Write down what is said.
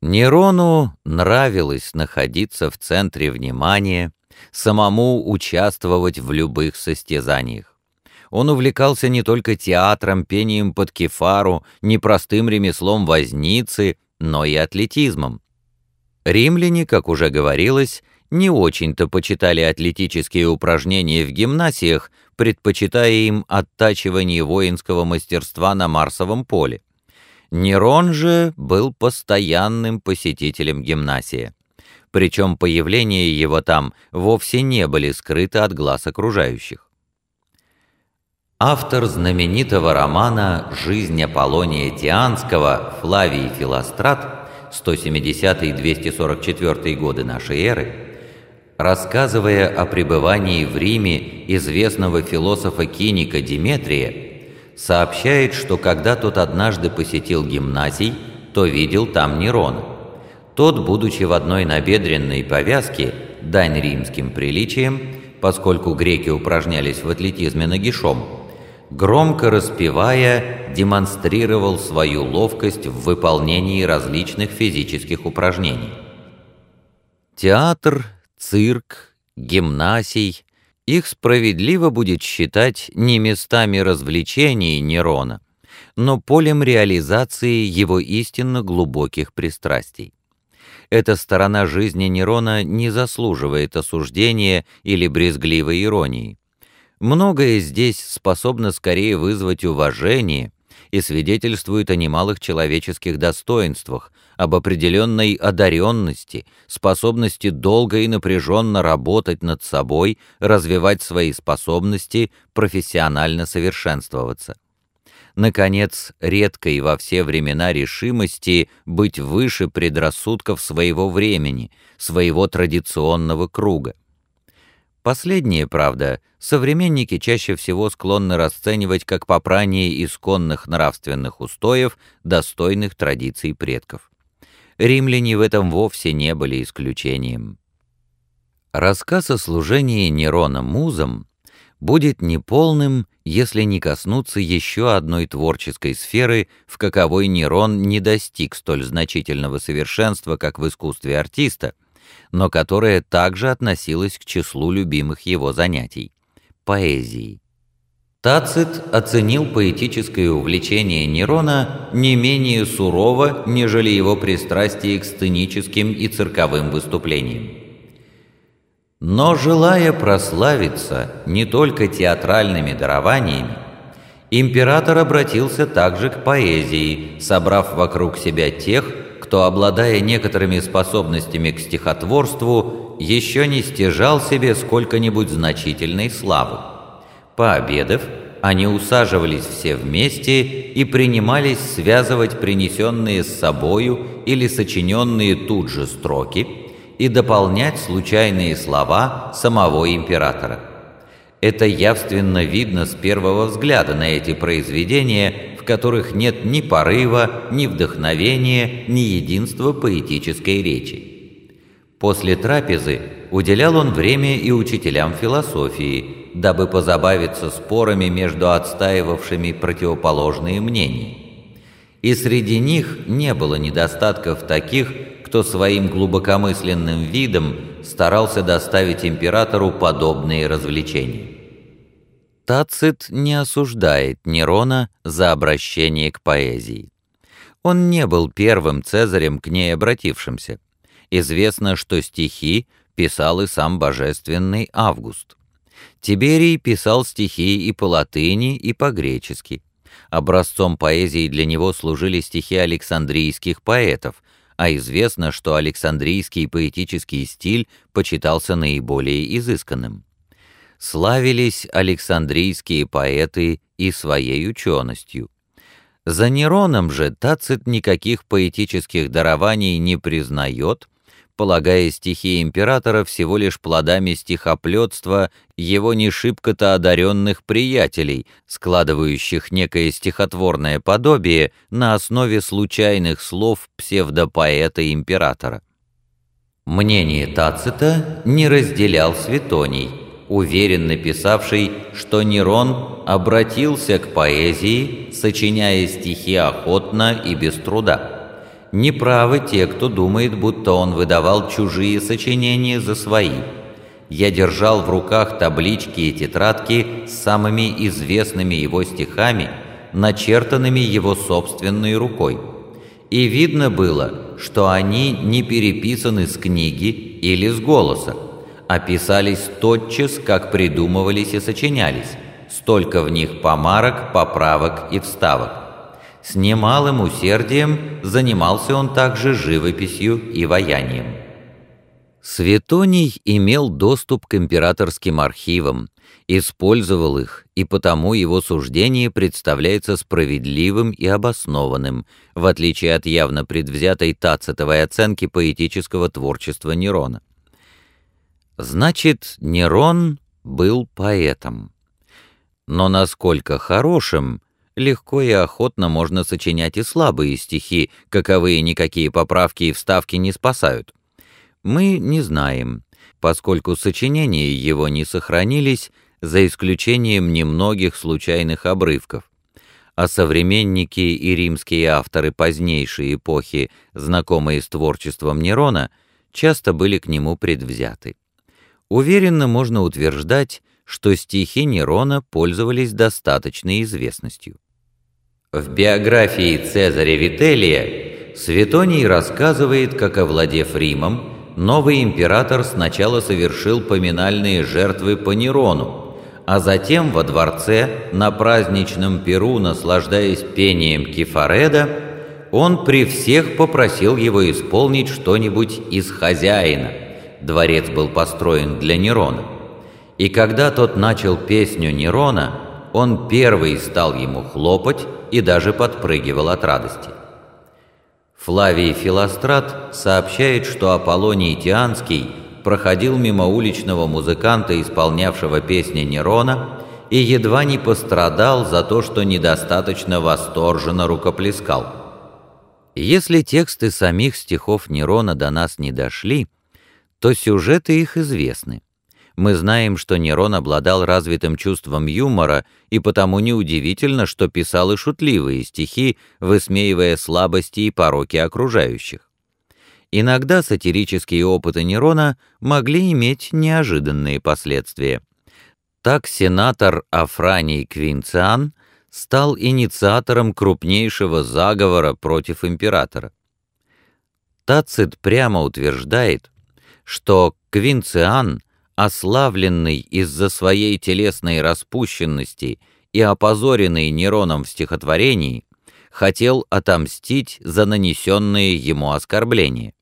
Нерону нравилось находиться в центре внимания, самому участвовать в любых состязаниях. Он увлекался не только театром, пением под кефару, непростым ремеслом возницы, но и атлетизмом. Римляне, как уже говорилось, не очень-то почитали атлетические упражнения в гимнасиях, предпочитая им оттачивание воинского мастерства на Марсовом поле. Нерон же был постоянным посетителем гимнасии. Причем появления его там вовсе не были скрыты от глаз окружающих. Автор знаменитого романа «Жизнь Аполлония Тианского» Флавий Филострат 170-244 годы нашей эры, рассказывая о пребывании в Риме известного философа-киника Диметрия, сообщает, что когда тот однажды посетил гимназий, то видел там Нерона. Тот, будучи в одной набедренной повязке, дань римским приличиям, поскольку греки упражнялись в атлетизме нагишом, громко распевая, демонстрировал свою ловкость в выполнении различных физических упражнений. Театр, цирк, гимнасий их справедливо будет считать не местами развлечений Нерона, но полем реализации его истинно глубоких пристрастий. Эта сторона жизни Нерона не заслуживает осуждения или брезгливой иронии. Многое здесь способно скорее вызвать уважение и свидетельствует о немалых человеческих достоинствах, об определенной одаренности, способности долго и напряженно работать над собой, развивать свои способности, профессионально совершенствоваться. Наконец, редкой во все времена решимости быть выше предрассудков своего времени, своего традиционного круга. Последнее, правда, современники чаще всего склонны расценивать как попрание исконных нравственных устоев, достойных традиций предков римляне в этом вовсе не были исключением. Рассказ о служении Нерона музам будет неполным, если не коснуться еще одной творческой сферы, в каковой Нерон не достиг столь значительного совершенства, как в искусстве артиста, но которая также относилась к числу любимых его занятий — поэзии. Тацит оценил поэтическое увлечение Нерона не менее сурово, нежели его пристрастие к сценическим и цирковым выступлениям. Но желая прославиться не только театральными дарованиями, император обратился также к поэзии, собрав вокруг себя тех, кто, обладая некоторыми способностями к стихотворству, еще не стяжал себе сколько-нибудь значительной славы. Пообедав, они усаживались все вместе и принимались связывать принесенные с собою или сочиненные тут же строки и дополнять случайные слова самого императора. Это явственно видно с первого взгляда на эти произведения, в которых нет ни порыва, ни вдохновения, ни единства поэтической речи. После трапезы уделял он время и учителям философии – дабы позабавиться спорами между отстаивавшими противоположные мнения. И среди них не было недостатков таких, кто своим глубокомысленным видом старался доставить императору подобные развлечения. Тацит не осуждает Нерона за обращение к поэзии. Он не был первым цезарем к ней обратившимся. Известно, что стихи писал и сам божественный Август. Тиберий писал стихи и по латыни, и по-гречески. Образцом поэзии для него служили стихи александрийских поэтов, а известно, что александрийский поэтический стиль почитался наиболее изысканным. Славились александрийские поэты и своей ученостью. За Нероном же Тацит никаких поэтических дарований не признает, полагая стихи императора всего лишь плодами стихоплетства его не шибко-то одаренных приятелей, складывающих некое стихотворное подобие на основе случайных слов псевдопоэта императора. Мнение Тацита не разделял Светоний, уверенно писавший, что Нерон обратился к поэзии, сочиняя стихи охотно и без труда неправы те, кто думает, будто он выдавал чужие сочинения за свои. Я держал в руках таблички и тетрадки с самыми известными его стихами, начертанными его собственной рукой. И видно было, что они не переписаны с книги или с голоса, а писались тотчас, как придумывались и сочинялись, столько в них помарок, поправок и вставок. С немалым усердием занимался он также живописью и ваянием. Светоний имел доступ к императорским архивам, использовал их, и потому его суждение представляется справедливым и обоснованным, в отличие от явно предвзятой тацитовой оценки поэтического творчества Нерона. Значит, Нерон был поэтом. Но насколько хорошим, легко и охотно можно сочинять и слабые стихи, каковые никакие поправки и вставки не спасают. Мы не знаем, поскольку сочинения его не сохранились, за исключением немногих случайных обрывков. А современники и римские авторы позднейшей эпохи, знакомые с творчеством Нерона, часто были к нему предвзяты. Уверенно можно утверждать, что стихи Нерона пользовались достаточной известностью. В биографии Цезаря Вителия Светоний рассказывает, как, овладев Римом, новый император сначала совершил поминальные жертвы по Нерону, а затем во дворце, на праздничном перу, наслаждаясь пением кефареда, он при всех попросил его исполнить что-нибудь из хозяина. Дворец был построен для Нерона. И когда тот начал песню Нерона, он первый стал ему хлопать и даже подпрыгивал от радости. Флавий Филострат сообщает, что Аполлоний Тианский проходил мимо уличного музыканта, исполнявшего песни Нерона, и едва не пострадал за то, что недостаточно восторженно рукоплескал. Если тексты самих стихов Нерона до нас не дошли, то сюжеты их известны. Мы знаем, что Нерон обладал развитым чувством юмора, и потому неудивительно, что писал и шутливые стихи, высмеивая слабости и пороки окружающих. Иногда сатирические опыты Нерона могли иметь неожиданные последствия. Так сенатор Афраний Квинциан стал инициатором крупнейшего заговора против императора. Тацит прямо утверждает, что Квинциан ославленный из-за своей телесной распущенности и опозоренный Нероном в стихотворении, хотел отомстить за нанесенные ему оскорбления.